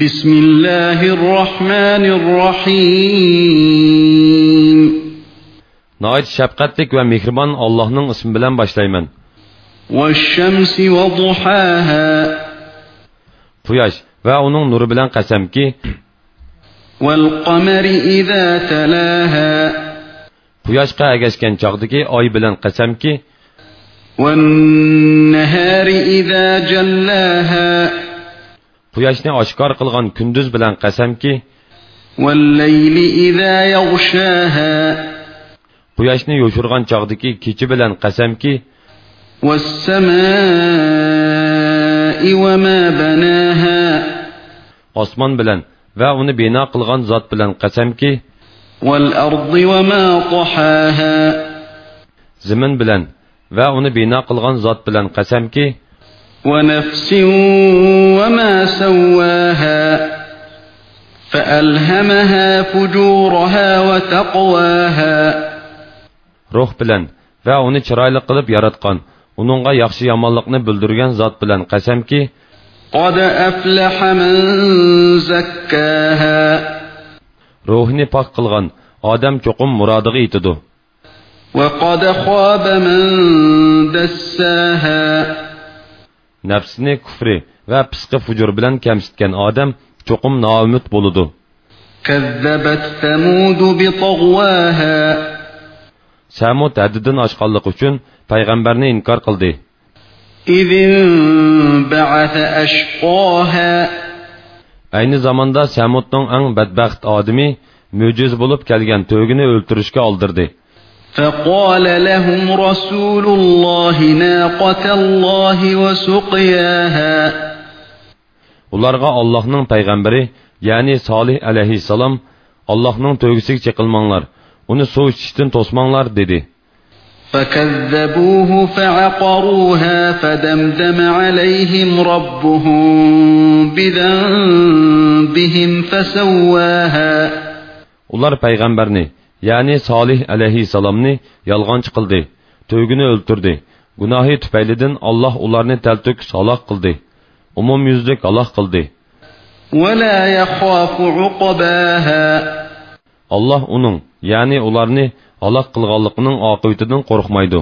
بسم الله الرحمن الرحيم. نايت شفقتك ومهربان الله نن اسم بلن باشلايمن والشمس وضحاها. قياش و اونون نور بلن قسمكي والقمر إذا تلاها. قياش قا كان چاغدكي اي بلن قسمكي والنهار إذا جلاها. Quyoshni oshkor qilgan kunduz bilan qasamki, quyoshni yo'shirgan chog'dagi kecha bilan qasamki, osmon bilan va uni bino qilgan zot bilan qasamki, zimin bilan va uni bino qilgan zot bilan qasamki, ونفس وما سواها فألهمها فجورها وتقواها ruh bilan va uni chiroyli qilib yaratgan, uningga yaxshi yomonlikni bildirgan zot bilan qasamki, قد أفلح من زكاها ruhini pok qilgan odam cho'qim murodiga yetidi. وقد خاب من دساها nafsini kufri va pisqi fujur bilan kamsitgan odam cho'qim noumid bo'ludi samud haddidan oshqanlik uchun payg'ambarni inkor qildi ayni zamonda samudning eng badbaxt odami mo'jiz bo'lib kelgan to'gini o'ltirishga oldirdi فقال لهم رسول الله ناقة الله وسقياها ularga allohning payg'ambari ya'ni solih alayhissalom allohning to'gisiga chiqilmanglar uni suv ichishdan to'smanglar dedi فكذبوه فعقروها فدمدم عليهم ربهم بذنبهم فسواها ular payg'ambarni ya'ni solih alayhissalomni yolg'onchi qildi to'ygini o'ltirdi gunohi tufaylidan alloh ularni taltuk saloq qildi umumyuzlik aloq qildi alloh uning ya'ni ularni aloq qilganligining oqibatidan qo'rqmaydi